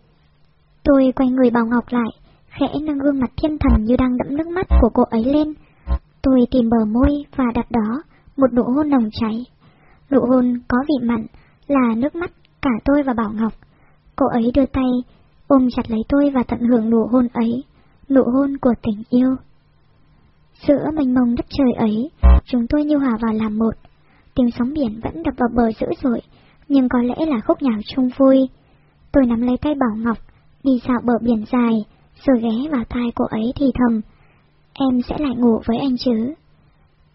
S1: Tôi quay người Bảo Ngọc lại, khẽ nâng gương mặt thiên thần như đang đẫm nước mắt của cô ấy lên. Tôi tìm bờ môi và đặt đó một nụ hôn nồng cháy. Nụ hôn có vị mặn là nước mắt cả tôi và Bảo Ngọc. Cô ấy đưa tay ôm chặt lấy tôi và tận hưởng nụ hôn ấy, nụ hôn của tình yêu. Giữa mênh mông đất trời ấy, chúng tôi như hòa vào làm một. Tiếng sóng biển vẫn đập vào bờ dữ dội, nhưng có lẽ là khúc nhạc chung vui. Tôi nắm lấy tay Bảo Ngọc, đi dạo bờ biển dài, rồi ghé vào tai cô ấy thì thầm, em sẽ lại ngủ với anh chứ.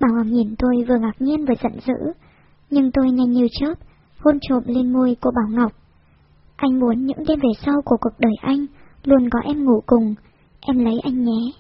S1: Bảo Ngọc nhìn tôi vừa ngạc nhiên vừa giận dữ, nhưng tôi nhanh như chớp, hôn trộm lên môi của Bảo Ngọc. Anh muốn những đêm về sau của cuộc đời anh luôn có em ngủ cùng, em lấy anh nhé.